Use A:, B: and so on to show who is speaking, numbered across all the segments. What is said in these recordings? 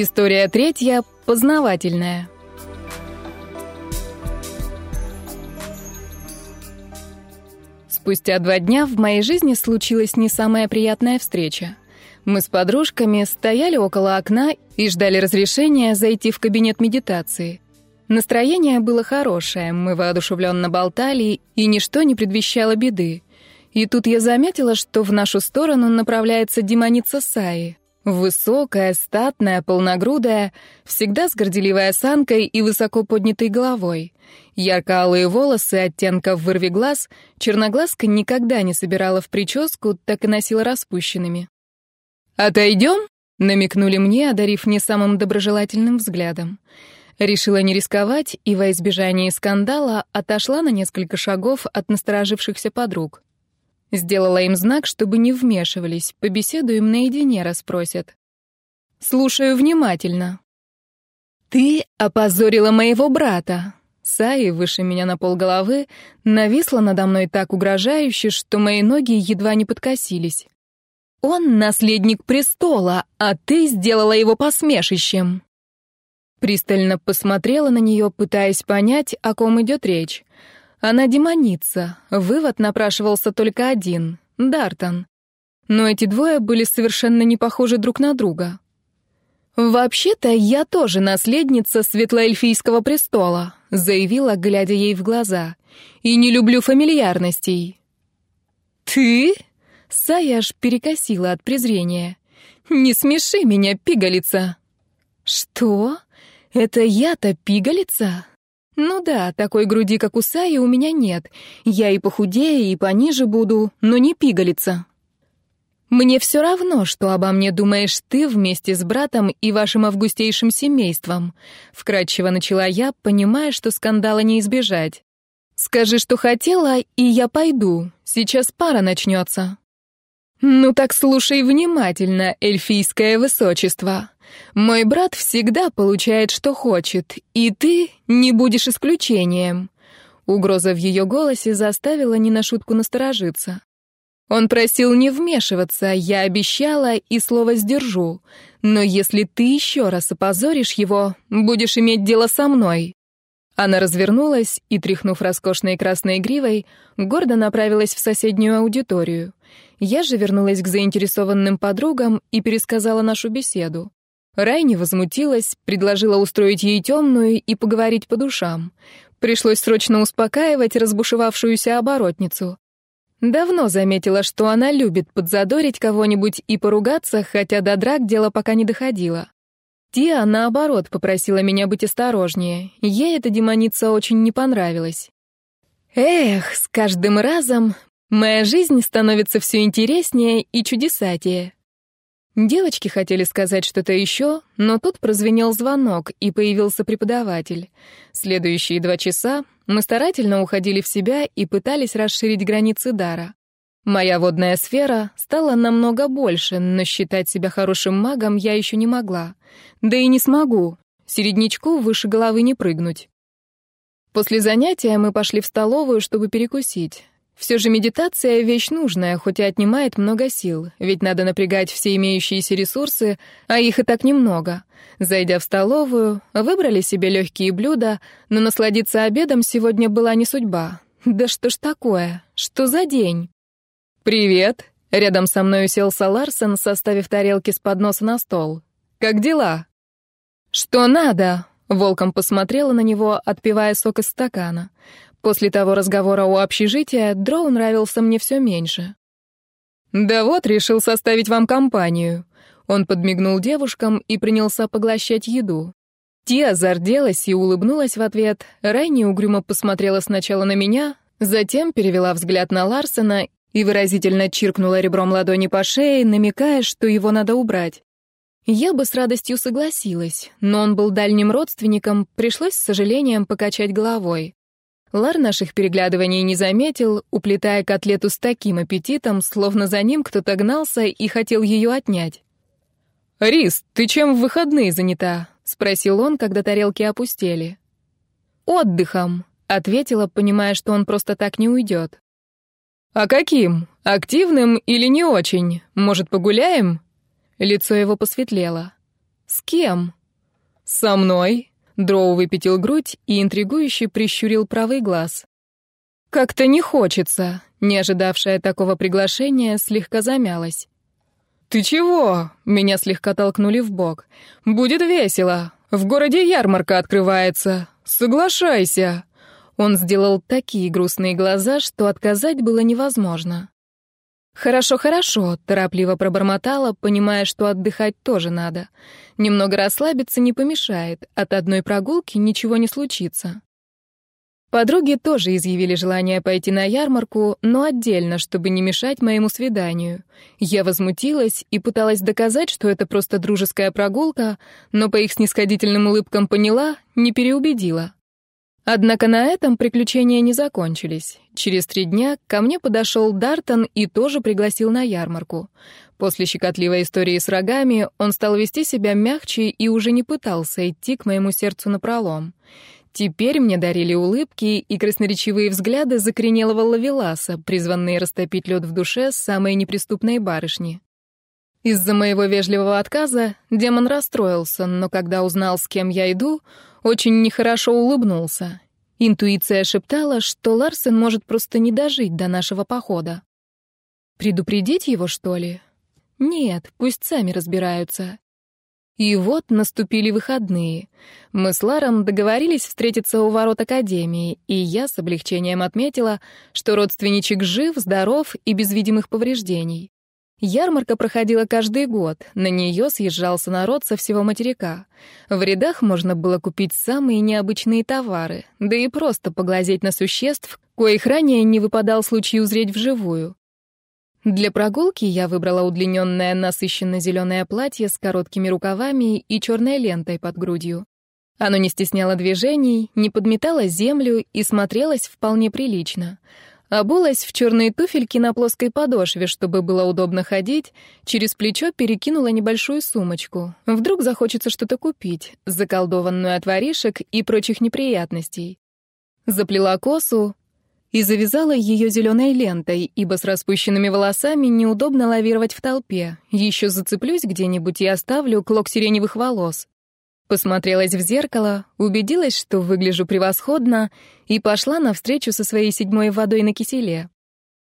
A: История третья, познавательная. Спустя два дня в моей жизни случилась не самая приятная встреча. Мы с подружками стояли около окна и ждали разрешения зайти в кабинет медитации. Настроение было хорошее, мы воодушевленно болтали, и ничто не предвещало беды. И тут я заметила, что в нашу сторону направляется демоница Саи. Высокая, статная, полногрудая, всегда с горделивой осанкой и высоко поднятой головой. Ярко-алые волосы, оттенков вырви глаз, черноглазка никогда не собирала в прическу, так и носила распущенными. «Отойдем?» — намекнули мне, одарив не самым доброжелательным взглядом. Решила не рисковать и во избежание скандала отошла на несколько шагов от насторожившихся подруг. Сделала им знак, чтобы не вмешивались, побеседуем наедине, расспросят. Слушаю внимательно. «Ты опозорила моего брата!» Саи, выше меня на полголовы, нависла надо мной так угрожающе, что мои ноги едва не подкосились. «Он наследник престола, а ты сделала его посмешищем!» Пристально посмотрела на нее, пытаясь понять, о ком идет речь. Она демоница. Вывод напрашивался только один — Дартон. Но эти двое были совершенно не похожи друг на друга. «Вообще-то я тоже наследница Светлоэльфийского престола», — заявила, глядя ей в глаза. «И не люблю фамильярностей». «Ты?» — Сая аж перекосила от презрения. «Не смеши меня, пигалица!» «Что? Это я-то пигалица? Ну да, такой груди, как у Саи, у меня нет. Я и похудее, и пониже буду, но не пигалица. Мне все равно, что обо мне думаешь ты вместе с братом и вашим августейшим семейством. Вкратчиво начала я, понимая, что скандала не избежать. Скажи, что хотела, и я пойду. Сейчас пара начнется. Ну так слушай внимательно, эльфийское высочество. Мой брат всегда получает, что хочет, и ты не будешь исключением». Угроза в ее голосе заставила не на шутку насторожиться. Он просил не вмешиваться, я обещала и слово сдержу. Но если ты еще раз опозоришь его, будешь иметь дело со мной. Она развернулась и, тряхнув роскошной красной гривой, гордо направилась в соседнюю аудиторию. Я же вернулась к заинтересованным подругам и пересказала нашу беседу. Райни возмутилась, предложила устроить ей темную и поговорить по душам. Пришлось срочно успокаивать разбушевавшуюся оборотницу. Давно заметила, что она любит подзадорить кого-нибудь и поругаться, хотя до драк дело пока не доходило. Тиа, наоборот, попросила меня быть осторожнее. Ей эта демоница очень не понравилась. Эх, с каждым разом моя жизнь становится все интереснее и чудесатее. Девочки хотели сказать что-то еще, но тут прозвенел звонок, и появился преподаватель. Следующие два часа мы старательно уходили в себя и пытались расширить границы дара. Моя водная сфера стала намного больше, но считать себя хорошим магом я еще не могла. Да и не смогу. Середнячку выше головы не прыгнуть. После занятия мы пошли в столовую, чтобы перекусить. Все же медитация — вещь нужная, хоть и отнимает много сил, ведь надо напрягать все имеющиеся ресурсы, а их и так немного. Зайдя в столовую, выбрали себе легкие блюда, но насладиться обедом сегодня была не судьба. Да что ж такое? Что за день? «Привет!» — рядом со мной уселся Ларсен, составив тарелки с подноса на стол. «Как дела?» «Что надо?» — волком посмотрела на него, отпивая сок из стакана. После того разговора у общежития Дроу нравился мне все меньше. «Да вот, решил составить вам компанию». Он подмигнул девушкам и принялся поглощать еду. Тия зарделась и улыбнулась в ответ. Райни угрюмо посмотрела сначала на меня, затем перевела взгляд на Ларсена и выразительно чиркнула ребром ладони по шее, намекая, что его надо убрать. Я бы с радостью согласилась, но он был дальним родственником, пришлось с сожалением покачать головой. Лар наших переглядываний не заметил, уплетая котлету с таким аппетитом, словно за ним кто-то гнался и хотел ее отнять. «Рис, ты чем в выходные занята?» — спросил он, когда тарелки опустели. «Отдыхом», — ответила, понимая, что он просто так не уйдет. «А каким? Активным или не очень? Может, погуляем?» Лицо его посветлело. «С кем?»
B: «Со мной», — Дроу выпятил грудь и интригующе прищурил правый глаз.
A: «Как-то не хочется», — не ожидавшая такого приглашения, слегка замялась.
B: «Ты чего?» — меня слегка толкнули в бок. «Будет весело. В городе ярмарка открывается. Соглашайся».
A: Он сделал такие грустные глаза, что отказать было невозможно. «Хорошо, хорошо», — торопливо пробормотала, понимая, что отдыхать тоже надо. Немного расслабиться не помешает, от одной прогулки ничего не случится. Подруги тоже изъявили желание пойти на ярмарку, но отдельно, чтобы не мешать моему свиданию. Я возмутилась и пыталась доказать, что это просто дружеская прогулка, но по их снисходительным улыбкам поняла, не переубедила. Однако на этом приключения не закончились. Через три дня ко мне подошел Дартон и тоже пригласил на ярмарку. После щекотливой истории с рогами он стал вести себя мягче и уже не пытался идти к моему сердцу напролом. Теперь мне дарили улыбки и красноречивые взгляды закоренелого лавеласа, призванные растопить лед в душе самой неприступной барышни. Из-за моего вежливого отказа демон расстроился, но когда узнал, с кем я иду, очень нехорошо улыбнулся. Интуиция шептала, что Ларсен может просто не дожить до нашего похода. Предупредить его, что ли? Нет, пусть сами разбираются. И вот наступили выходные. Мы с Ларом договорились встретиться у ворот Академии, и я с облегчением отметила, что родственничек жив, здоров и без видимых повреждений. Ярмарка проходила каждый год, на нее съезжался народ со всего материка. В рядах можно было купить самые необычные товары, да и просто поглазеть на существ, коих ранее не выпадал случай узреть вживую. Для прогулки я выбрала удлиненное насыщенно-зеленое платье с короткими рукавами и черной лентой под грудью. Оно не стесняло движений, не подметало землю и смотрелось вполне прилично — Обулась в черные туфельки на плоской подошве, чтобы было удобно ходить, через плечо перекинула небольшую сумочку. Вдруг захочется что-то купить, заколдованную от воришек и прочих неприятностей. Заплела косу и завязала ее зеленой лентой, ибо с распущенными волосами неудобно лавировать в толпе. Еще зацеплюсь где-нибудь и оставлю клок сиреневых волос. Посмотрелась в зеркало, убедилась, что выгляжу превосходно, и пошла навстречу со своей седьмой водой на киселе.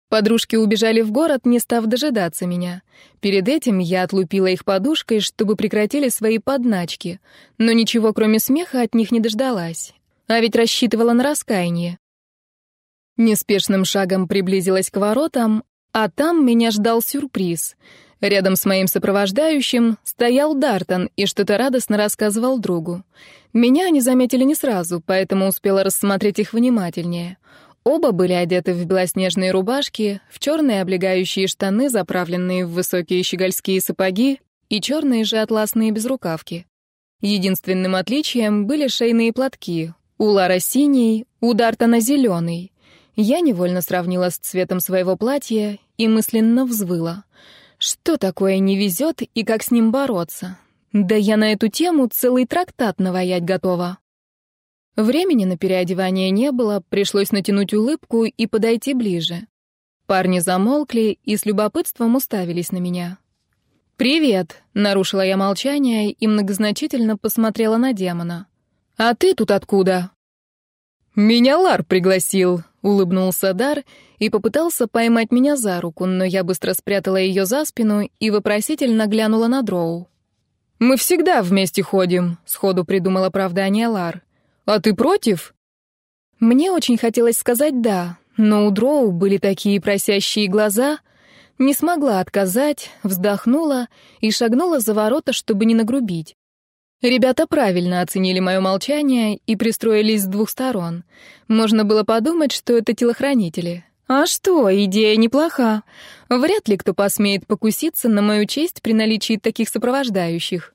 A: Подружки убежали в город, не став дожидаться меня. Перед этим я отлупила их подушкой, чтобы прекратили свои подначки, но ничего, кроме смеха, от них не дождалась. А ведь рассчитывала на раскаяние. Неспешным шагом приблизилась к воротам, а там меня ждал сюрприз — Рядом с моим сопровождающим стоял Дартон и что-то радостно рассказывал другу. Меня они заметили не сразу, поэтому успела рассмотреть их внимательнее. Оба были одеты в белоснежные рубашки, в черные облегающие штаны, заправленные в высокие щегольские сапоги и черные же атласные безрукавки. Единственным отличием были шейные платки. У Лара синий, у Дартона зеленый. Я невольно сравнила с цветом своего платья и мысленно взвыла. Что такое не везет и как с ним бороться? Да я на эту тему целый трактат наваять готова. Времени на переодевание не было, пришлось натянуть улыбку и подойти ближе. Парни замолкли и с любопытством уставились на меня. «Привет», — нарушила я молчание и многозначительно посмотрела на демона. «А ты тут откуда?»
B: «Меня Лар пригласил», — улыбнулся Дар и попытался поймать меня за руку, но я быстро спрятала ее за спину и вопросительно глянула на Дроу. «Мы всегда вместе ходим», — сходу придумал оправдание Лар. «А ты против?»
A: Мне очень хотелось сказать «да», но у Дроу были такие просящие глаза. Не смогла отказать, вздохнула и шагнула за ворота, чтобы не нагрубить. Ребята правильно оценили мое молчание и пристроились с двух сторон. Можно было подумать, что это телохранители. А что, идея неплоха. Вряд ли кто посмеет покуситься на мою честь при наличии таких сопровождающих.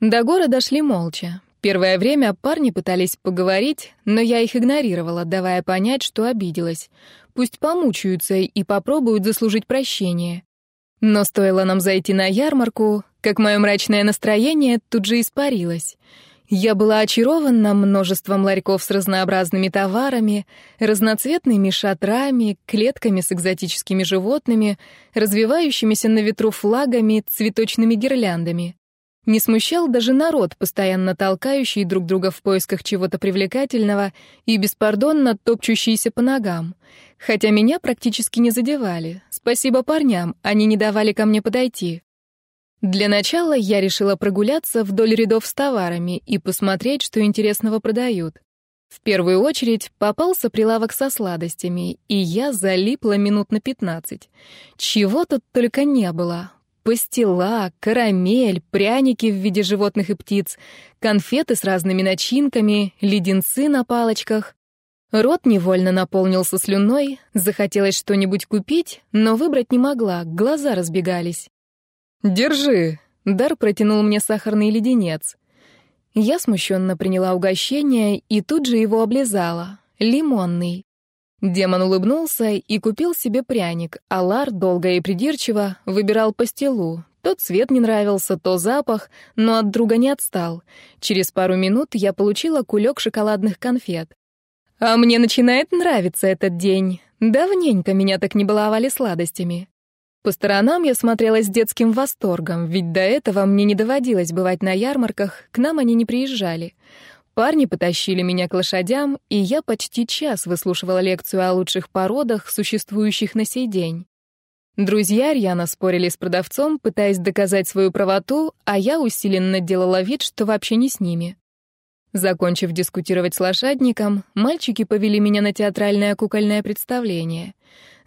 A: До города шли молча. Первое время парни пытались поговорить, но я их игнорировала, давая понять, что обиделась. Пусть помучаются и попробуют заслужить прощение. Но стоило нам зайти на ярмарку, как мое мрачное настроение тут же испарилось. Я была очарована множеством ларьков с разнообразными товарами, разноцветными шатрами, клетками с экзотическими животными, развивающимися на ветру флагами, цветочными гирляндами. Не смущал даже народ, постоянно толкающий друг друга в поисках чего-то привлекательного и беспардонно топчущийся по ногам. Хотя меня практически не задевали. Спасибо парням, они не давали ко мне подойти. Для начала я решила прогуляться вдоль рядов с товарами и посмотреть, что интересного продают. В первую очередь попался прилавок со сладостями, и я залипла минут на пятнадцать. Чего тут только не было. Пастила, карамель, пряники в виде животных и птиц, конфеты с разными начинками, леденцы на палочках. Рот невольно наполнился слюной, захотелось что-нибудь купить, но выбрать не могла, глаза разбегались.
B: «Держи!»
A: — Дар протянул мне сахарный леденец. Я смущенно приняла угощение и тут же его облизала. Лимонный. Демон улыбнулся и купил себе пряник, а Лар долго и придирчиво выбирал пастилу. То цвет не нравился, то запах, но от друга не отстал. Через пару минут я получила кулек шоколадных конфет. А мне начинает нравиться этот день. Давненько меня так не баловали сладостями. По сторонам я смотрела с детским восторгом, ведь до этого мне не доводилось бывать на ярмарках, к нам они не приезжали. Парни потащили меня к лошадям, и я почти час выслушивала лекцию о лучших породах, существующих на сей день. Друзья рьяно спорили с продавцом, пытаясь доказать свою правоту, а я усиленно делала вид, что вообще не с ними. Закончив дискутировать с лошадником, мальчики повели меня на театральное кукольное представление.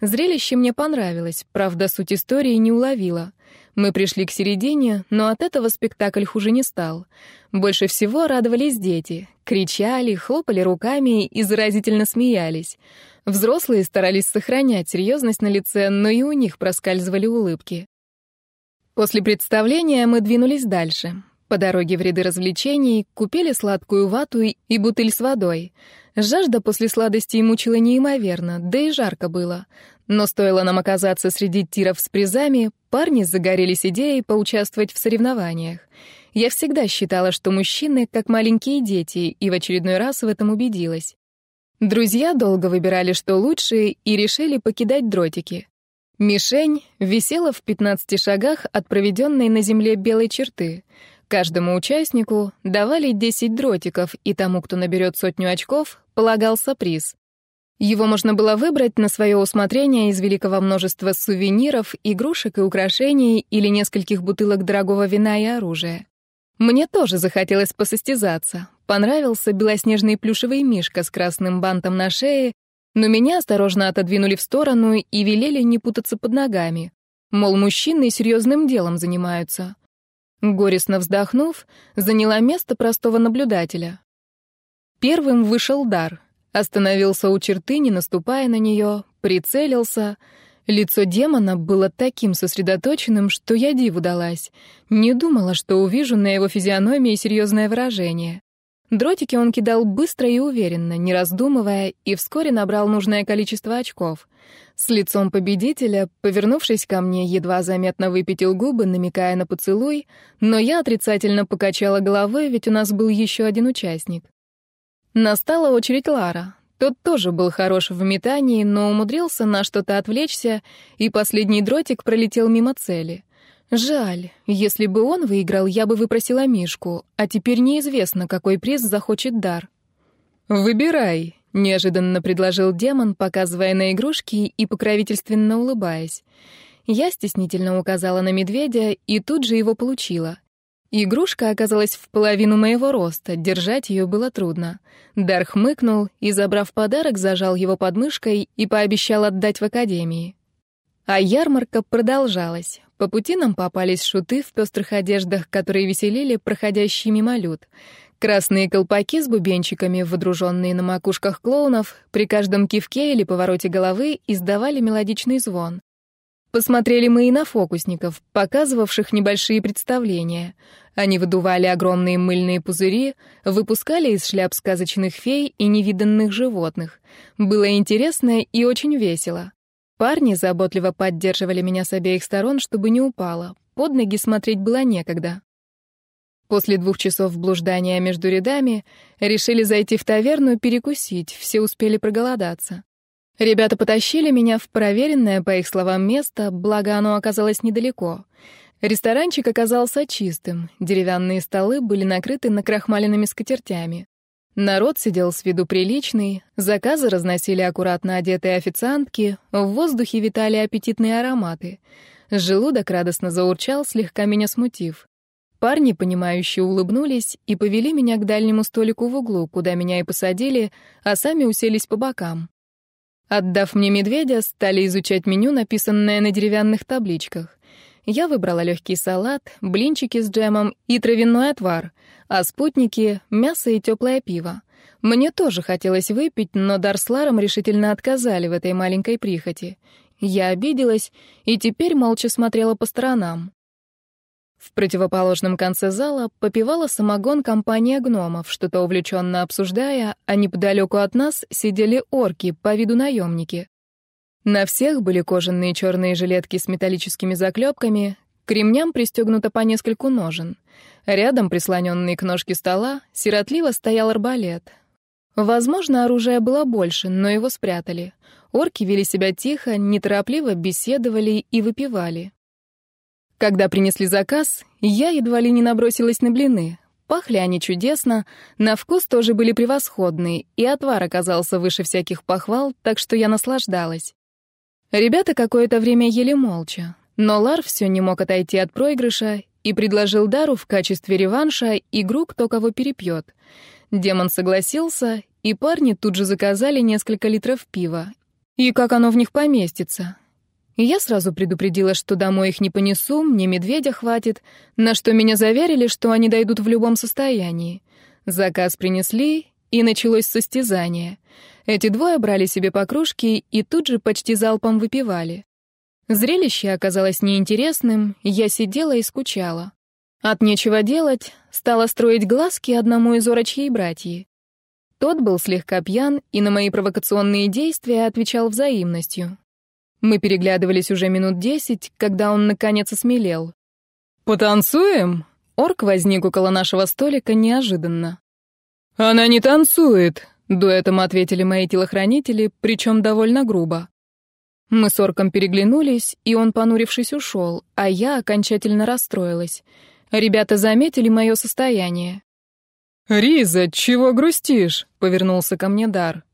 A: Зрелище мне понравилось, правда, суть истории не уловила. Мы пришли к середине, но от этого спектакль хуже не стал. Больше всего радовались дети. Кричали, хлопали руками и заразительно смеялись. Взрослые старались сохранять серьезность на лице, но и у них проскальзывали улыбки. После представления мы двинулись дальше. По дороге в ряды развлечений купили сладкую вату и бутыль с водой. Жажда после сладостей мучила неимоверно, да и жарко было. Но стоило нам оказаться среди тиров с призами, парни загорелись идеей поучаствовать в соревнованиях. Я всегда считала, что мужчины как маленькие дети, и в очередной раз в этом убедилась. Друзья долго выбирали, что лучше, и решили покидать дротики. Мишень висела в 15 шагах от проведенной на земле белой черты. Каждому участнику давали 10 дротиков, и тому, кто наберет сотню очков, полагался приз. Его можно было выбрать на свое усмотрение из великого множества сувениров, игрушек и украшений или нескольких бутылок дорогого вина и оружия. Мне тоже захотелось посостязаться. Понравился белоснежный плюшевый мишка с красным бантом на шее, но меня осторожно отодвинули в сторону и велели не путаться под ногами. Мол, мужчины серьезным делом занимаются. Горестно вздохнув, заняла место простого наблюдателя. Первым вышел дар. Остановился у черты, не наступая на нее, прицелился. Лицо демона было таким сосредоточенным, что я диву далась. Не думала, что увижу на его физиономии серьезное выражение. Дротики он кидал быстро и уверенно, не раздумывая, и вскоре набрал нужное количество очков. С лицом победителя, повернувшись ко мне, едва заметно выпятил губы, намекая на поцелуй, но я отрицательно покачала головой, ведь у нас был еще один участник. Настала очередь Лара. Тот тоже был хорош в метании, но умудрился на что-то отвлечься, и последний дротик пролетел мимо цели. Жаль, если бы он выиграл, я бы выпросила Мишку, а теперь неизвестно, какой приз захочет дар. «Выбирай», — неожиданно предложил демон, показывая на игрушки и покровительственно улыбаясь. Я стеснительно указала на медведя и тут же его получила. Игрушка оказалась в половину моего роста, держать ее было трудно. Дар хмыкнул и, забрав подарок, зажал его под мышкой и пообещал отдать в академии. А ярмарка продолжалась. По пути нам попались шуты в пестрых одеждах, которые веселили проходящий мимо люд. Красные колпаки с бубенчиками, водруженные на макушках клоунов, при каждом кивке или повороте головы издавали мелодичный звон. Посмотрели мы и на фокусников, показывавших небольшие представления. Они выдували огромные мыльные пузыри, выпускали из шляп сказочных фей и невиданных животных. Было интересно и очень весело. Парни заботливо поддерживали меня с обеих сторон, чтобы не упала. Под ноги смотреть было некогда. После двух часов блуждания между рядами решили зайти в таверну перекусить, все успели проголодаться. Ребята потащили меня в проверенное, по их словам, место, благо оно оказалось недалеко. Ресторанчик оказался чистым, деревянные столы были накрыты накрахмаленными скатертями. Народ сидел с виду приличный, заказы разносили аккуратно одетые официантки, в воздухе витали аппетитные ароматы. Желудок радостно заурчал, слегка меня смутив. Парни, понимающие, улыбнулись и повели меня к дальнему столику в углу, куда меня и посадили, а сами уселись по бокам. Отдав мне медведя, стали изучать меню, написанное на деревянных табличках. Я выбрала легкий салат, блинчики с джемом и травяной отвар, а спутники — мясо и теплое пиво. Мне тоже хотелось выпить, но Дар с Ларом решительно отказали в этой маленькой прихоти. Я обиделась и теперь молча смотрела по сторонам. В противоположном конце зала попивала самогон компания гномов, что-то увлеченно обсуждая, а неподалеку от нас сидели орки, по виду наемники. На всех были кожаные черные жилетки с металлическими заклепками, к ремням пристегнуто по нескольку ножен. Рядом, прислоненный к ножке стола, сиротливо стоял арбалет. Возможно, оружия было больше, но его спрятали. Орки вели себя тихо, неторопливо беседовали и выпивали. Когда принесли заказ, я едва ли не набросилась на блины. Пахли они чудесно, на вкус тоже были превосходные, и отвар оказался выше всяких похвал, так что я наслаждалась. Ребята какое-то время ели молча, но Лар все не мог отойти от проигрыша и предложил Дару в качестве реванша игру «Кто кого перепьет». Демон согласился, и парни тут же заказали несколько литров пива. И как оно в них поместится? Я сразу предупредила, что домой их не понесу, мне медведя хватит, на что меня заверили, что они дойдут в любом состоянии. Заказ принесли, и началось состязание. Эти двое брали себе по кружке и тут же почти залпом выпивали. Зрелище оказалось неинтересным, я сидела и скучала. От нечего делать, стала строить глазки одному из орочьей братьи. Тот был слегка пьян и на мои провокационные действия отвечал взаимностью. Мы переглядывались уже минут десять, когда он наконец осмелел.
B: «Потанцуем?»
A: Орк возник около нашего столика неожиданно.
B: «Она не танцует»,
A: Дуэтом ответили мои телохранители, причем довольно грубо. Мы с орком переглянулись, и он, понурившись, ушел, а я окончательно расстроилась. Ребята заметили мое состояние.
B: «Риза, чего грустишь?» — повернулся ко мне Дар.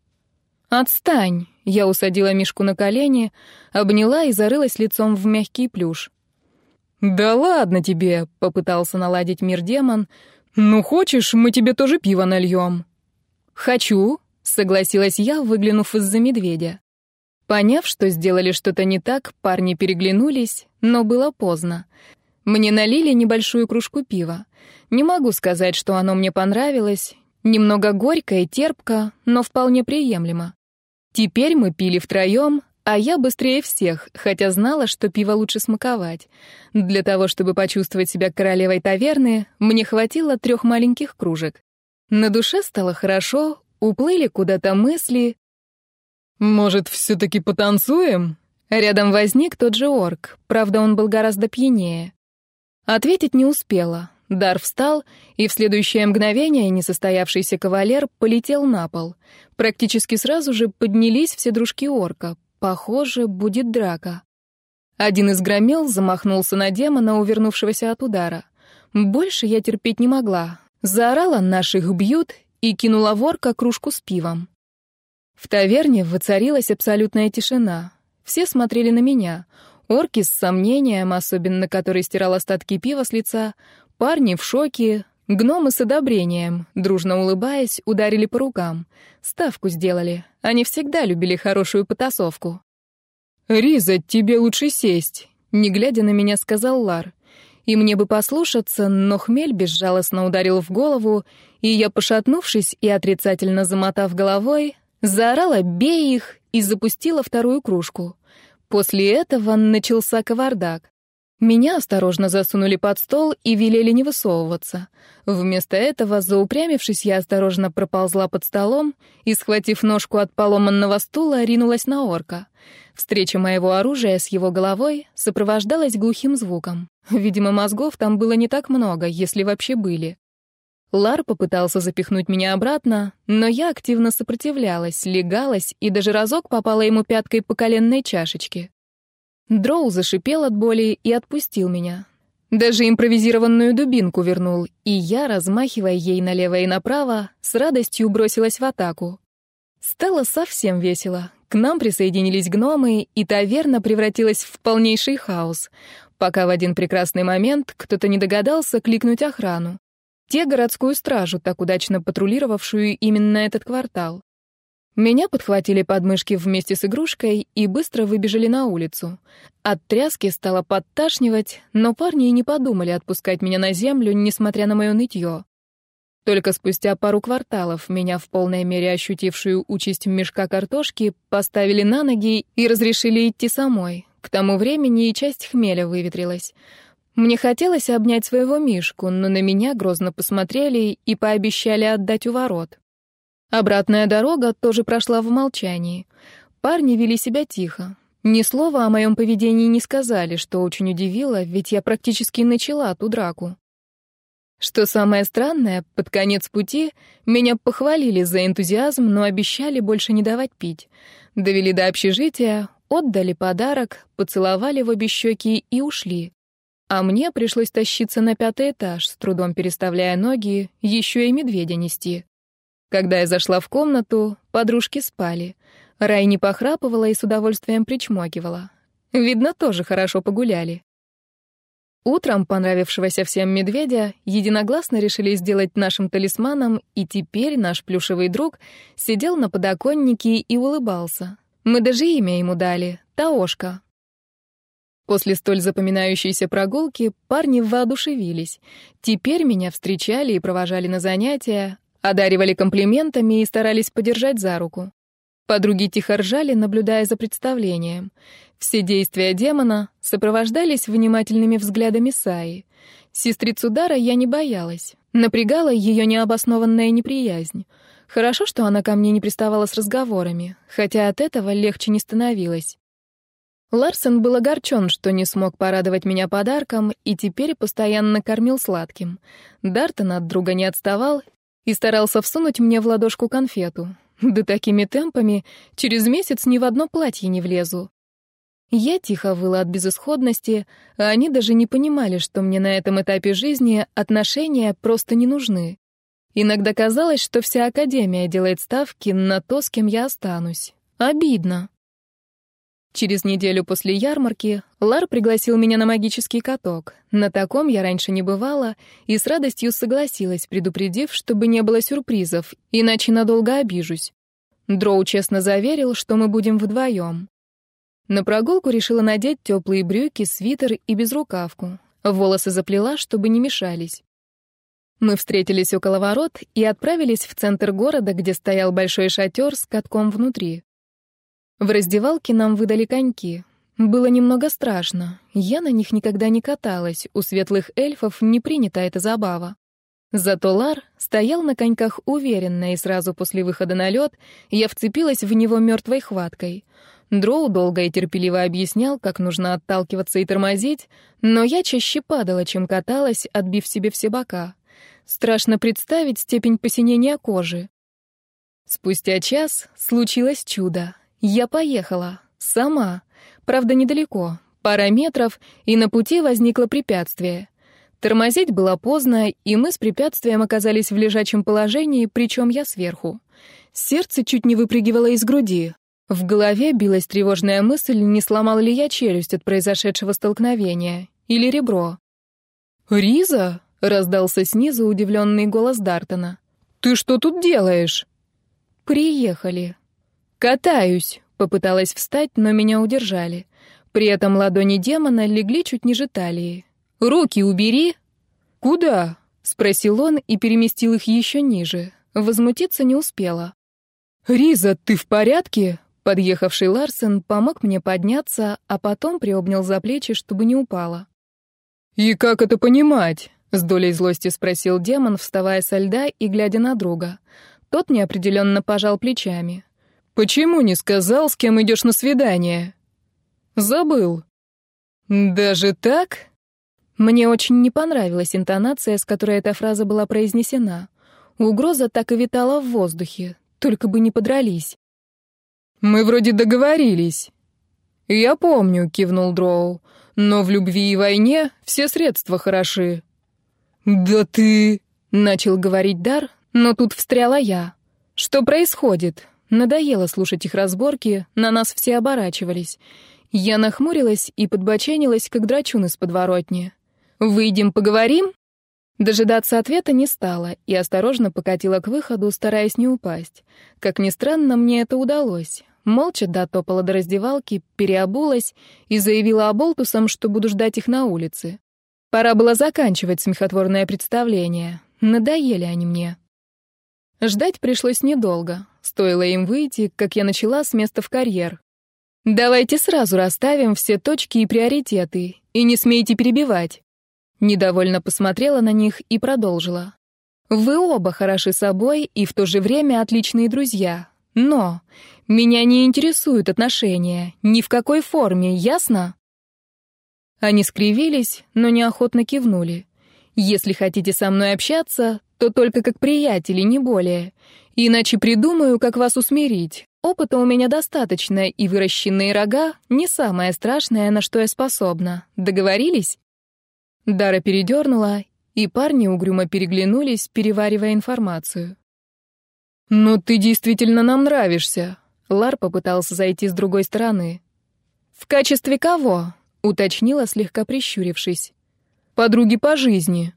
A: «Отстань!» — я усадила Мишку на колени, обняла и зарылась лицом в мягкий плюш.
B: «Да ладно тебе!» — попытался наладить мир демон. «Ну, хочешь, мы тебе тоже пиво нальем?»
A: «Хочу», — согласилась я, выглянув из-за медведя. Поняв, что сделали что-то не так, парни переглянулись, но было поздно. Мне налили небольшую кружку пива. Не могу сказать, что оно мне понравилось. Немного горько и терпко, но вполне приемлемо. Теперь мы пили втроем, а я быстрее всех, хотя знала, что пиво лучше смаковать. Для того, чтобы почувствовать себя королевой таверны, мне хватило трех маленьких кружек. На душе стало хорошо, уплыли куда-то мысли.
B: «Может, все-таки потанцуем?»
A: Рядом возник тот же орк, правда, он был гораздо пьянее. Ответить не успела. Дар встал, и в следующее мгновение несостоявшийся кавалер полетел на пол. Практически сразу же поднялись все дружки орка. Похоже, будет драка. Один из громил замахнулся на демона, увернувшегося от удара. Больше я терпеть не могла. Заорала «наших бьют» и кинула ворка кружку с пивом. В таверне воцарилась абсолютная тишина. Все смотрели на меня. Орки с сомнением, особенно который стирал остатки пива с лица, парни в шоке, гномы с одобрением, дружно улыбаясь, ударили по рукам. Ставку сделали. Они всегда любили хорошую потасовку.
B: «Риза, тебе лучше сесть», — не глядя на меня, сказал Лар и мне бы послушаться, но хмель безжалостно ударил в голову, и я, пошатнувшись и отрицательно замотав головой, заорала «бей их!» и запустила вторую кружку. После этого начался кавардак. Меня осторожно засунули под стол и велели не высовываться. Вместо этого, заупрямившись, я осторожно проползла под столом и, схватив ножку от поломанного стула, ринулась на орка. Встреча моего оружия с его головой сопровождалась глухим звуком. Видимо, мозгов там было не так много, если вообще были. Лар попытался запихнуть меня обратно, но я активно сопротивлялась, легалась и даже разок попала ему пяткой по коленной чашечке. Дроу зашипел от боли и отпустил меня.
A: Даже импровизированную дубинку вернул, и я, размахивая ей налево и направо, с радостью бросилась в атаку. Стало совсем весело. К нам присоединились гномы, и таверна превратилась в полнейший хаос, пока в один прекрасный момент кто-то не догадался кликнуть охрану. Те городскую стражу, так удачно патрулировавшую именно этот квартал. Меня подхватили подмышки вместе с игрушкой и быстро выбежали на улицу. От тряски стало подташнивать, но парни и не подумали отпускать меня на землю, несмотря на мое нытье. Только спустя пару кварталов меня, в полной мере ощутившую участь мешка картошки, поставили на ноги и разрешили идти самой. К тому времени и часть хмеля выветрилась. Мне хотелось обнять своего Мишку, но на меня грозно посмотрели и пообещали отдать у ворот. Обратная дорога тоже прошла в молчании. Парни вели себя тихо. Ни слова о моем поведении не сказали, что очень удивило, ведь я практически начала ту драку. Что самое странное, под конец пути меня похвалили за энтузиазм, но обещали больше не давать пить. Довели до общежития, отдали подарок, поцеловали в обе щеки и ушли. А мне пришлось тащиться на пятый этаж, с трудом переставляя ноги, еще и медведя нести. Когда я зашла в комнату, подружки спали. Рай не похрапывала и с удовольствием причмокивала. Видно, тоже хорошо погуляли. Утром понравившегося всем медведя единогласно решили сделать нашим талисманом, и теперь наш плюшевый друг сидел на подоконнике и улыбался. Мы даже имя ему дали — Таошка. После столь запоминающейся прогулки парни воодушевились. Теперь меня встречали и провожали на занятия, одаривали комплиментами и старались подержать за руку. Подруги тихо ржали, наблюдая за представлением. Все действия демона сопровождались внимательными взглядами Саи. Сестрицу Дара я не боялась. Напрягала ее необоснованная неприязнь. Хорошо, что она ко мне не приставала с разговорами, хотя от этого легче не становилось. Ларсен был огорчен, что не смог порадовать меня подарком, и теперь постоянно кормил сладким. Дартон от друга не отставал и старался всунуть мне в ладошку конфету. Да такими темпами через месяц ни в одно платье не влезу. Я тихо выла от безысходности, а они даже не понимали, что мне на этом этапе жизни отношения просто не нужны. Иногда казалось, что вся Академия делает ставки на то, с кем я останусь. Обидно. Через неделю после ярмарки Лар пригласил меня на магический каток. На таком я раньше не бывала и с радостью согласилась, предупредив, чтобы не было сюрпризов, иначе надолго обижусь. Дроу честно заверил, что мы будем вдвоем. На прогулку решила надеть теплые брюки, свитер и безрукавку. Волосы заплела, чтобы не мешались. Мы встретились около ворот и отправились в центр города, где стоял большой шатер с катком внутри. В раздевалке нам выдали коньки. Было немного страшно. Я на них никогда не каталась, у светлых эльфов не принята эта забава. Зато Лар стоял на коньках уверенно, и сразу после выхода на лед я вцепилась в него мертвой хваткой. Дроу долго и терпеливо объяснял, как нужно отталкиваться и тормозить, но я чаще падала, чем каталась, отбив себе все бока. Страшно представить степень посинения кожи. Спустя час случилось чудо. Я поехала. Сама. Правда, недалеко. Пара метров, и на пути возникло препятствие. Тормозить было поздно, и мы с препятствием оказались в лежачем положении, причем я сверху. Сердце чуть не выпрыгивало из груди. В голове билась тревожная мысль, не сломал ли я челюсть от произошедшего столкновения. Или ребро. «Риза?» — раздался снизу удивленный голос Дартона. «Ты что тут делаешь?» «Приехали», «Катаюсь!» — попыталась встать, но меня удержали. При этом ладони демона легли чуть ниже талии. «Руки убери!» «Куда?» — спросил он и переместил их еще ниже. Возмутиться не успела. «Риза, ты в порядке?» Подъехавший Ларсен помог мне подняться, а потом приобнял за плечи, чтобы не упала. «И как это понимать?» — с долей злости спросил демон, вставая со льда и глядя на друга. Тот неопределенно пожал плечами. Почему не сказал, с кем идешь на свидание? Забыл. Даже так? Мне очень не понравилась интонация, с которой эта фраза была произнесена. Угроза так и витала в воздухе, только бы не подрались. Мы вроде договорились.
B: «Я помню», — кивнул Дроу. «Но в любви и войне все средства хороши». «Да ты...» — начал говорить Дар, но тут встряла я. «Что происходит?» Надоело слушать их разборки, на нас все оборачивались. Я нахмурилась и подбоченилась, как драчун из подворотни. «Выйдем, поговорим?» Дожидаться ответа не стала и осторожно покатила к выходу, стараясь не упасть. Как ни странно, мне это удалось. Молча дотопала до раздевалки, переобулась и заявила оболтусам, что буду ждать их на улице. Пора было заканчивать смехотворное представление. Надоели они мне. Ждать пришлось недолго. Стоило им выйти, как я начала с места в карьер. «Давайте сразу расставим все точки и приоритеты, и не смейте перебивать». Недовольно посмотрела на них и продолжила. «Вы оба хороши собой и в то же время отличные друзья. Но меня не интересуют отношения, ни в какой форме, ясно?» Они скривились, но неохотно кивнули. «Если хотите со мной общаться, то только как приятели, не более. Иначе придумаю, как вас усмирить. Опыта у меня достаточно, и выращенные рога — не самое страшное, на что я способна. Договорились?» Дара передернула, и парни угрюмо переглянулись, переваривая информацию. «Ну ты действительно нам нравишься», — Лар попытался зайти с другой стороны. «В качестве кого?» — уточнила, слегка прищурившись. «Подруги по жизни».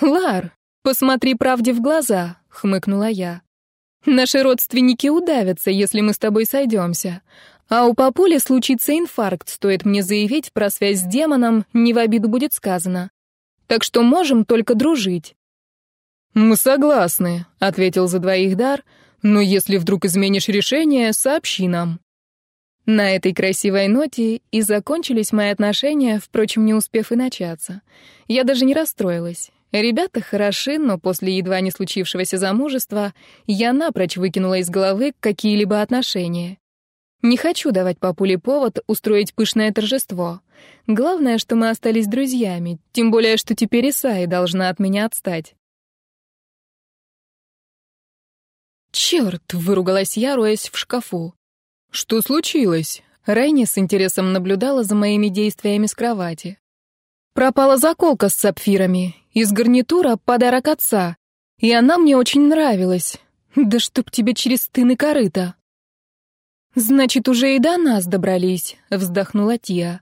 B: «Лар, посмотри правде в глаза», — хмыкнула я. «Наши родственники удавятся, если мы с тобой сойдемся. А у папули случится инфаркт, стоит мне заявить про связь с демоном, не в обиду будет сказано. Так что можем только дружить». «Мы согласны», — ответил за двоих Дар, «но если вдруг изменишь решение, сообщи нам». На этой красивой ноте и закончились мои отношения, впрочем, не успев и начаться. Я даже не расстроилась. Ребята хороши, но после едва не случившегося замужества я напрочь выкинула из головы какие-либо отношения. Не хочу давать папуле повод устроить пышное торжество. Главное, что мы остались друзьями, тем более, что теперь Исаи должна от меня отстать. «Черт!» — выругалась я, роясь в шкафу. «Что случилось?» Райни с интересом наблюдала за моими действиями с кровати. «Пропала заколка с сапфирами. Из гарнитура подарок отца. И она мне очень нравилась. Да чтоб тебе через стыны корыта!» «Значит, уже и до нас добрались», — вздохнула Тия.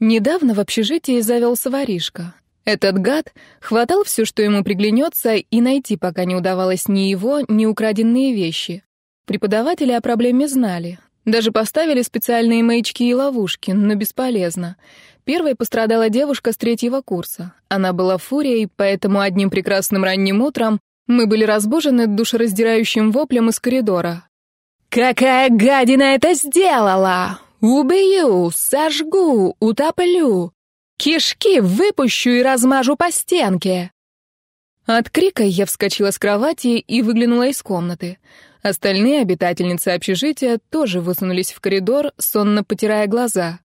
B: Недавно в общежитии завелся воришка. Этот гад хватал все, что ему приглянется, и найти пока не удавалось ни его, ни украденные вещи. Преподаватели о проблеме знали. Даже поставили специальные маячки и ловушки, но бесполезно. Первой пострадала девушка с третьего курса. Она была фурией, поэтому одним прекрасным ранним утром мы были разбужены душераздирающим воплем из коридора. «Какая гадина это сделала! Убью, сожгу, утоплю! Кишки выпущу и размажу по стенке!» От крика я вскочила с кровати и выглянула из комнаты. Остальные обитательницы общежития тоже высунулись в коридор, сонно потирая глаза.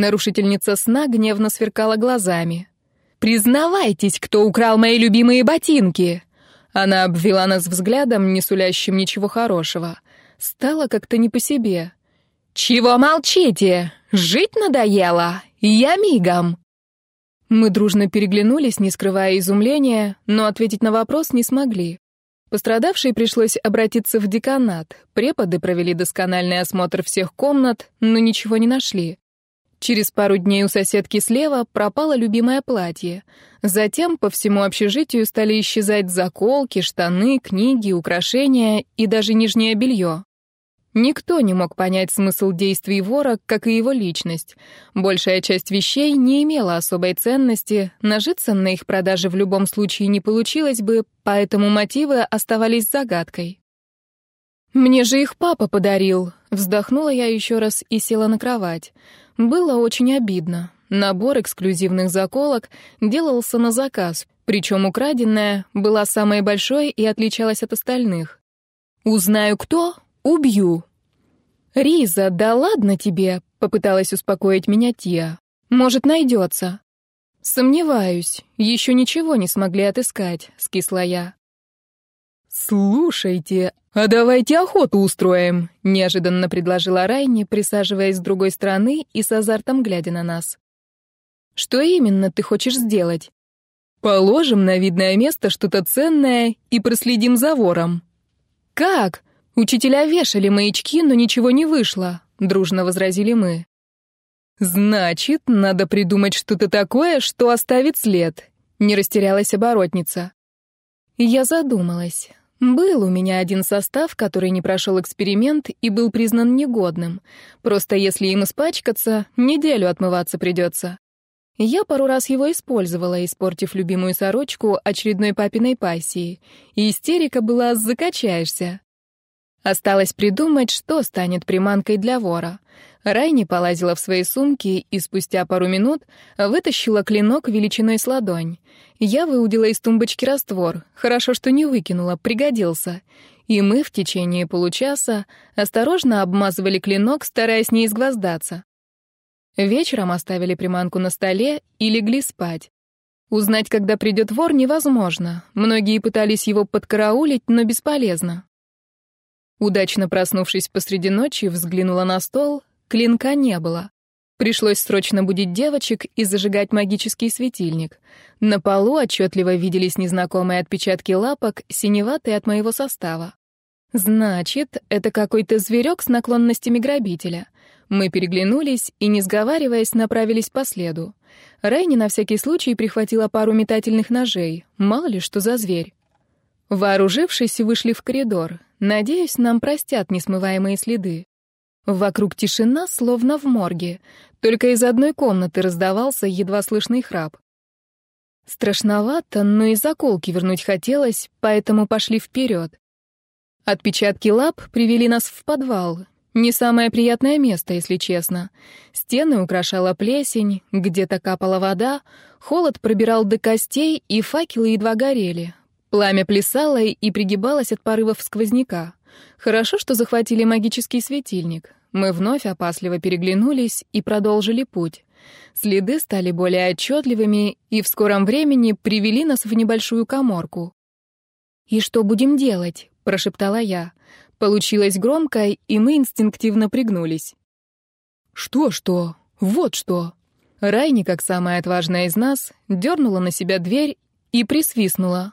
B: Нарушительница сна гневно сверкала глазами. «Признавайтесь, кто украл мои любимые ботинки!» Она обвела нас взглядом, не сулящим ничего хорошего. Стало как-то не по себе. «Чего молчите? Жить надоело? Я мигом!» Мы дружно переглянулись, не скрывая изумления, но ответить на вопрос не смогли. Пострадавшей пришлось обратиться в деканат. Преподы провели доскональный осмотр всех комнат, но ничего не нашли. Через пару дней у соседки слева пропало любимое платье. Затем по всему общежитию стали исчезать заколки, штаны, книги, украшения и даже нижнее белье. Никто не мог понять смысл действий вора, как и его личность. Большая часть вещей не имела особой ценности, нажиться на их продаже в любом случае не получилось бы, поэтому мотивы оставались загадкой. «Мне же их папа подарил», — вздохнула я еще раз и села на кровать. Было очень обидно. Набор эксклюзивных заколок делался на заказ, причем украденная была самой большой и отличалась от остальных. «Узнаю, кто, Убью. Риза, да ладно тебе, попыталась успокоить меня Тия. Может, найдется. Сомневаюсь, еще ничего не смогли отыскать, скисла я. «Слушайте, а давайте охоту устроим», — неожиданно предложила Райни, присаживаясь с другой стороны и с азартом глядя на нас. «Что именно ты хочешь сделать?» «Положим на видное место что-то ценное и проследим за вором». «Как? Учителя вешали маячки, но ничего не вышло», — дружно возразили мы. «Значит, надо придумать что-то такое, что оставит след», — не растерялась оборотница. Я задумалась. Был у меня один состав, который не прошел эксперимент и был признан негодным. Просто если им испачкаться, неделю отмываться придется. Я пару раз его использовала, испортив любимую сорочку очередной папиной пассии. И истерика была «закачаешься». Осталось придумать, что станет приманкой для вора. Райни полазила в свои сумки и спустя пару минут вытащила клинок величиной с ладонь. Я выудила из тумбочки раствор. Хорошо, что не выкинула, пригодился. И мы в течение получаса осторожно обмазывали клинок, стараясь не изгвоздаться. Вечером оставили приманку на столе и легли спать. Узнать, когда придет вор, невозможно. Многие пытались его подкараулить, но бесполезно. Удачно проснувшись посреди ночи, взглянула на стол, Клинка не было. Пришлось срочно будить девочек и зажигать магический светильник. На полу отчетливо виделись незнакомые отпечатки лапок, синеватые от моего состава. Значит, это какой-то зверек с наклонностями грабителя. Мы переглянулись и, не сговариваясь, направились по следу. Райни на всякий случай прихватила пару метательных ножей. Мало ли, что за зверь. Вооружившись, вышли в коридор. Надеюсь, нам простят несмываемые следы. Вокруг тишина, словно в морге. Только из одной комнаты раздавался едва слышный храп. Страшновато, но и заколки вернуть хотелось, поэтому пошли вперед. Отпечатки лап привели нас в подвал. Не самое приятное место, если честно. Стены украшала плесень, где-то капала вода, холод пробирал до костей, и факелы едва горели. Пламя плясало и пригибалось от порывов сквозняка. Хорошо, что захватили магический светильник. Мы вновь опасливо переглянулись и продолжили путь. Следы стали более отчетливыми и в скором времени привели нас в небольшую коморку. «И что будем делать?» — прошептала я. Получилось громко, и мы инстинктивно пригнулись. «Что-что? Вот что!» Райни, как самая отважная из нас, дернула на себя дверь и присвистнула.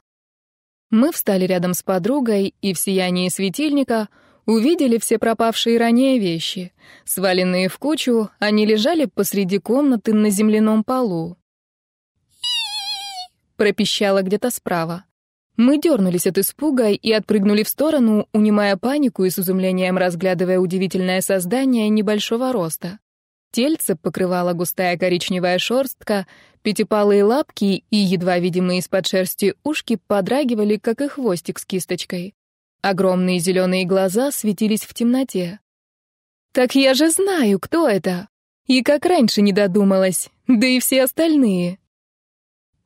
B: Мы встали рядом с подругой и в сиянии светильника увидели все пропавшие ранее вещи. Сваленные в кучу, они лежали посреди комнаты на земляном полу. пропищала где-то справа. Мы дернулись от испуга и отпрыгнули в сторону, унимая панику и с изумлением разглядывая удивительное создание небольшого роста. Тельце покрывала густая коричневая шерстка, пятипалые лапки и едва видимые из-под шерсти ушки подрагивали, как и хвостик с кисточкой. Огромные зеленые глаза светились в темноте. «Так я же знаю, кто это! И как раньше не додумалась, да и все остальные!»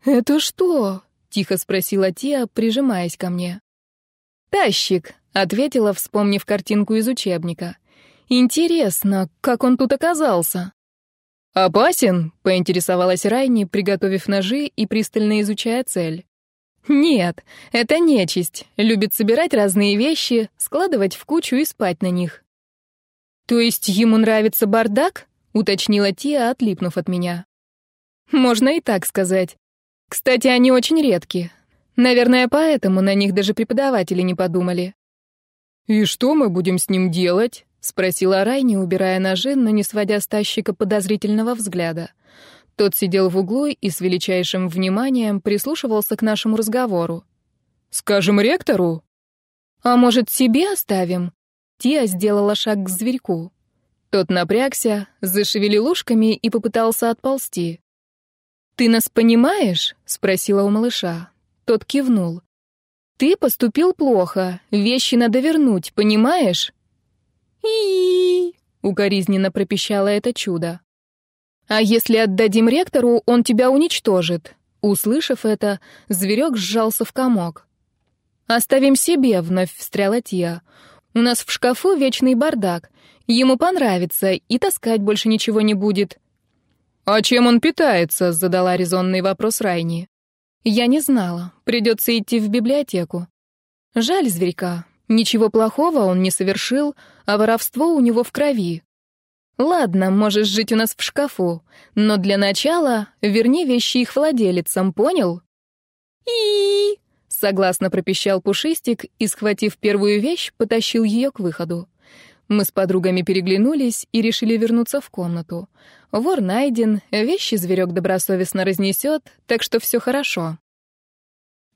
B: «Это что?» — тихо спросила Тия, прижимаясь ко мне. «Тащик», — ответила, вспомнив картинку из учебника. Интересно, как он тут оказался? «Опасен?» — поинтересовалась Райни, приготовив ножи и пристально изучая цель. «Нет, это нечисть. Любит собирать разные вещи, складывать в кучу и спать на них». «То есть ему нравится бардак?» — уточнила Тия, отлипнув от меня. «Можно и так сказать. Кстати, они очень редки. Наверное, поэтому на них даже преподаватели не подумали». «И что мы будем с ним делать?» — спросила Райни, убирая ножи, но не сводя с тащика подозрительного взгляда. Тот сидел в углу и с величайшим вниманием прислушивался к нашему разговору. «Скажем ректору?» «А может, себе оставим?» Тия сделала шаг к зверьку. Тот напрягся, зашевелил ушками и попытался отползти. «Ты нас понимаешь?» — спросила у малыша. Тот кивнул. «Ты поступил плохо, вещи надо вернуть, понимаешь?» и укоризненно пропищало это чудо. «А если отдадим ректору, он тебя уничтожит». Услышав это, зверек сжался в комок. «Оставим себе», — вновь встряла Тия. «У нас в шкафу вечный бардак. Ему понравится, и таскать больше ничего не будет». «А чем он питается?» — задала резонный вопрос Райни. «Я не знала. Придется идти в библиотеку».
A: Жаль зверька. Ничего плохого он не совершил, а воровство у него в крови. Ладно, можешь жить у нас в шкафу, но для начала верни вещи их владелицам, понял? И согласно пропищал Пушистик и, схватив первую вещь, потащил ее к выходу. Мы с подругами переглянулись и решили вернуться в комнату. Вор найден, вещи зверек добросовестно разнесет, так что все хорошо.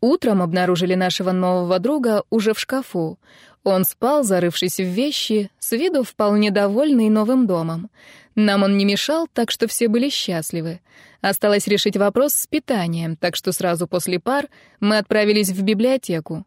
A: Утром обнаружили нашего нового друга уже в шкафу. Он спал, зарывшись в вещи, с виду вполне довольный новым домом. Нам он не мешал, так что все были счастливы. Осталось решить вопрос с питанием, так что сразу после пар мы отправились в библиотеку.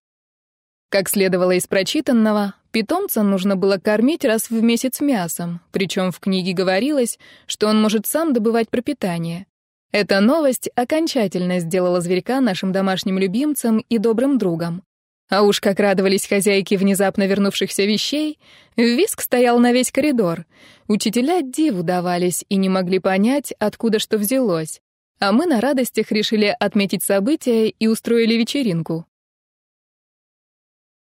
A: Как следовало из прочитанного, питомца нужно было кормить раз в месяц мясом, причем в книге говорилось, что он может сам добывать пропитание. Эта новость окончательно сделала зверька нашим домашним любимцем и добрым другом. А уж как радовались хозяйки внезапно вернувшихся вещей, виск стоял на весь коридор. Учителя диву давались и не могли понять, откуда что взялось. А мы на радостях решили отметить событие и устроили вечеринку.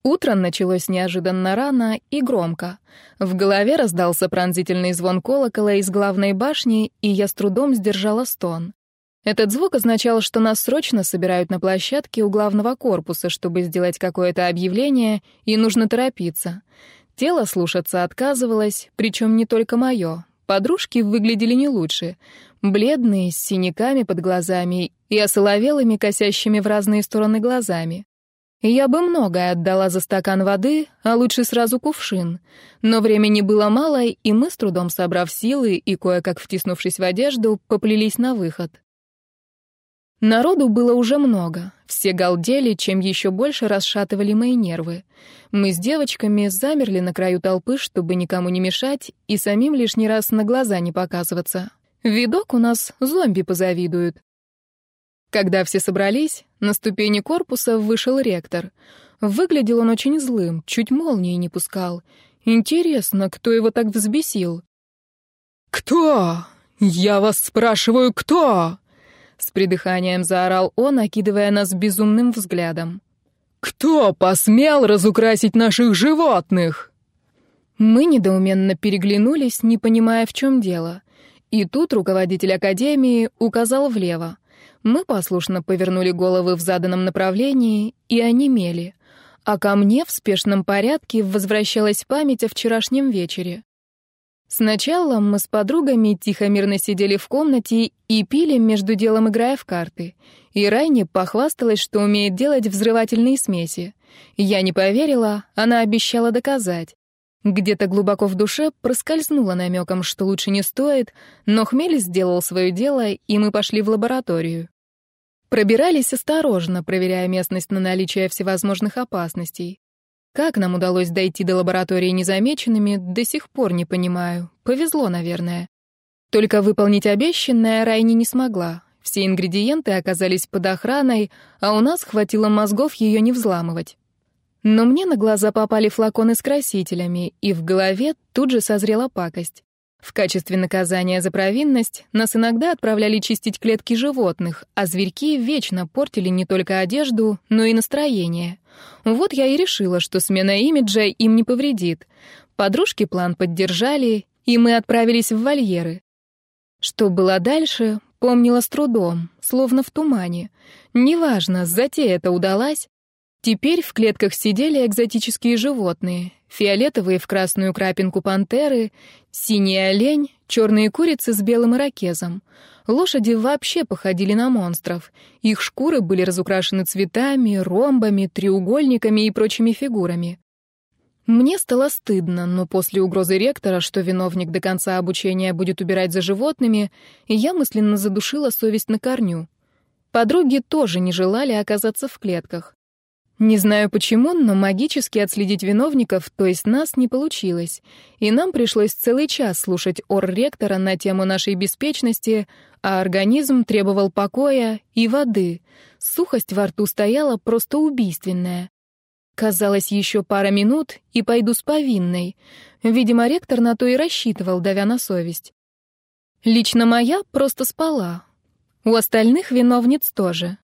A: Утро началось неожиданно рано и громко. В голове раздался пронзительный звон колокола из главной башни, и я с трудом сдержала стон. Этот звук означал, что нас срочно собирают на площадке у главного корпуса, чтобы сделать какое-то объявление, и нужно торопиться. Тело слушаться отказывалось, причем не только мое. Подружки выглядели не лучше. Бледные, с синяками под глазами и осоловелыми, косящими в разные стороны глазами. Я бы многое отдала за стакан воды, а лучше сразу кувшин. Но времени было мало, и мы, с трудом собрав силы и кое-как втиснувшись в одежду, поплелись на выход. Народу было уже много. Все галдели, чем еще больше расшатывали мои нервы. Мы с девочками замерли на краю толпы, чтобы никому не мешать и самим лишний раз на глаза не показываться. Видок у нас зомби позавидуют. Когда все собрались, на ступени корпуса вышел ректор. Выглядел он очень злым, чуть молнии не пускал. Интересно, кто его так взбесил?
C: «Кто? Я вас спрашиваю, кто?»
A: С придыханием заорал он, окидывая нас безумным взглядом.
C: «Кто посмел разукрасить наших животных?»
A: Мы недоуменно переглянулись, не понимая, в чем дело. И тут руководитель академии указал влево. Мы послушно повернули головы в заданном направлении и онемели. А ко мне в спешном порядке возвращалась память о вчерашнем вечере. Сначала мы с подругами тихо-мирно сидели в комнате и пили, между делом играя в карты. И Райни похвасталась, что умеет делать взрывательные смеси. Я не поверила, она обещала доказать. Где-то глубоко в душе проскользнуло намеком, что лучше не стоит, но хмель сделал свое дело, и мы пошли в лабораторию. Пробирались осторожно, проверяя местность на наличие всевозможных опасностей. Как нам удалось дойти до лаборатории незамеченными, до сих пор не понимаю. Повезло, наверное. Только выполнить обещанное Райни не смогла. Все ингредиенты оказались под охраной, а у нас хватило мозгов ее не взламывать. Но мне на глаза попали флаконы с красителями, и в голове тут же созрела пакость. В качестве наказания за провинность нас иногда отправляли чистить клетки животных, а зверьки вечно портили не только одежду, но и настроение. Вот я и решила, что смена имиджа им не повредит. Подружки план поддержали, и мы отправились в вольеры. Что было дальше, помнила с трудом, словно в тумане. Неважно, затея это удалась, Теперь в клетках сидели экзотические животные. Фиолетовые в красную крапинку пантеры, синий олень, черные курицы с белым ирокезом. Лошади вообще походили на монстров. Их шкуры были разукрашены цветами, ромбами, треугольниками и прочими фигурами. Мне стало стыдно, но после угрозы ректора, что виновник до конца обучения будет убирать за животными, я мысленно задушила совесть на корню. Подруги тоже не желали оказаться в клетках. Не знаю почему, но магически отследить виновников, то есть нас, не получилось. И нам пришлось целый час слушать ор ректора на тему нашей беспечности, а организм требовал покоя и воды. Сухость во рту стояла просто убийственная. Казалось, еще пара минут, и пойду с повинной. Видимо, ректор на то и рассчитывал, давя на совесть. Лично моя просто спала. У остальных виновниц тоже.